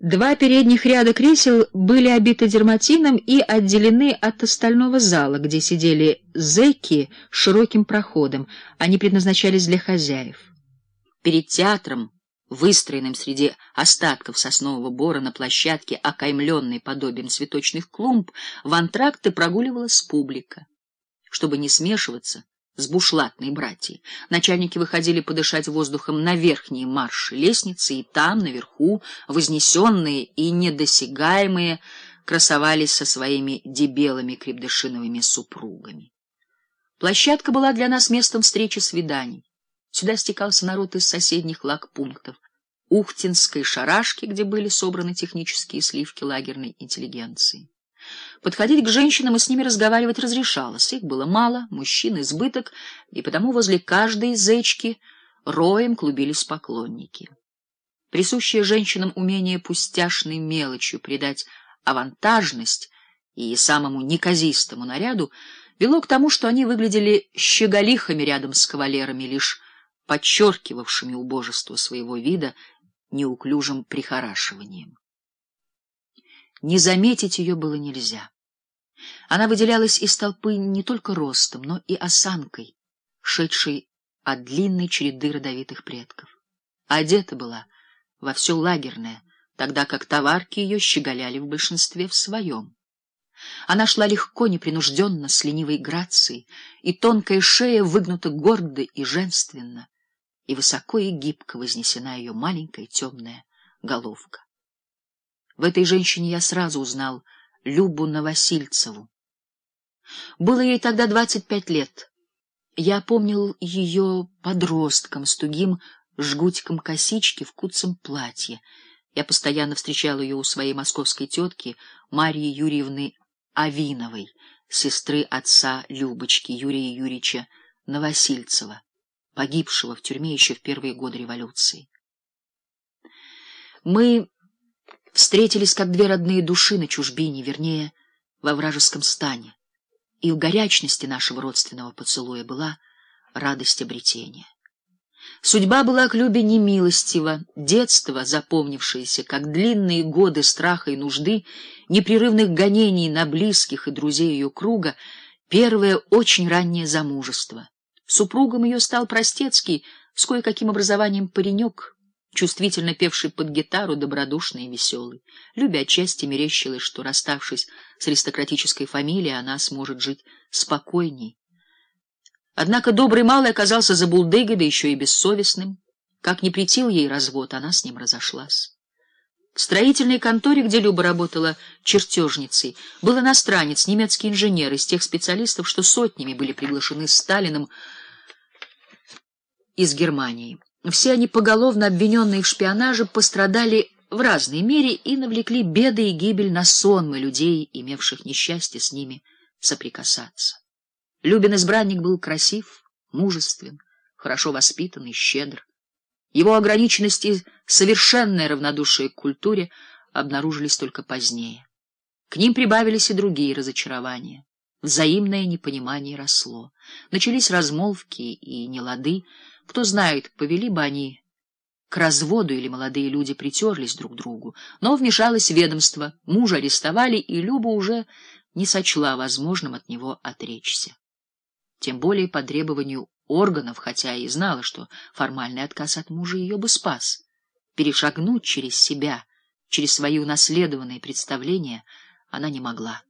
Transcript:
Два передних ряда кресел были обиты дерматином и отделены от остального зала, где сидели зэки с широким проходом. Они предназначались для хозяев. Перед театром, выстроенным среди остатков соснового бора на площадке, окаймленной подобием цветочных клумб, в антракты прогуливалась публика. Чтобы не смешиваться, с бушлатной братьей. Начальники выходили подышать воздухом на верхние марши лестницы, и там, наверху, вознесенные и недосягаемые, красовались со своими дебелыми крепдышиновыми супругами. Площадка была для нас местом встречи свиданий. Сюда стекался народ из соседних лагпунктов, Ухтинской шарашки, где были собраны технические сливки лагерной интеллигенции. Подходить к женщинам и с ними разговаривать разрешалось. Их было мало, мужчин избыток, и потому возле каждой зечки роем клубились поклонники. Присущее женщинам умение пустяшной мелочью придать авантажность и самому неказистому наряду вело к тому, что они выглядели щеголихами рядом с кавалерами, лишь подчеркивавшими убожество своего вида неуклюжим прихорашиванием. Не заметить ее было нельзя. Она выделялась из толпы не только ростом, но и осанкой, шедшей от длинной череды родовитых предков. Одета была во все лагерное, тогда как товарки ее щеголяли в большинстве в своем. Она шла легко, непринужденно, с ленивой грацией, и тонкая шея выгнута гордо и женственно, и высоко и гибко вознесена ее маленькая темная головка. В этой женщине я сразу узнал Любу Новосильцеву. Было ей тогда двадцать пять лет. Я помнил ее подростком с тугим жгутиком косички в куцем платье. Я постоянно встречал ее у своей московской тетки Марии Юрьевны Авиновой, сестры отца Любочки Юрия Юрьевича Новосильцева, погибшего в тюрьме еще в первые годы революции. Мы встретились как две родные души на чужбине, вернее, во вражеском стане. И в горячности нашего родственного поцелуя была радость обретения. Судьба была к Любе немилостива, детство, запомнившееся, как длинные годы страха и нужды, непрерывных гонений на близких и друзей ее круга, первое очень раннее замужество. Супругом ее стал простецкий, с кое-каким образованием паренек, чувствительно певший под гитару, добродушный и веселый. Любя отчасти мерещилась, что, расставшись с аристократической фамилией, она сможет жить спокойней. Однако добрый малый оказался забулдыгой, да еще и бессовестным. Как не претил ей развод, она с ним разошлась. В строительной конторе, где Люба работала чертежницей, был иностранец, немецкий инженер, из тех специалистов, что сотнями были приглашены Сталиным из Германии. Все они, поголовно обвиненные в шпионаже, пострадали в разной мере и навлекли беды и гибель на сонмы людей, имевших несчастье с ними соприкасаться. Любин избранник был красив, мужествен, хорошо воспитан и щедр. Его ограниченность и совершенное равнодушие к культуре обнаружились только позднее. К ним прибавились и другие разочарования. Взаимное непонимание росло. Начались размолвки и нелады, кто знает, повели бы они к разводу или молодые люди притерлись друг к другу. Но вмешалось ведомство, мужа арестовали, и Люба уже не сочла возможным от него отречься. Тем более по требованию органов, хотя и знала, что формальный отказ от мужа ее бы спас. Перешагнуть через себя, через свои унаследованные представления она не могла.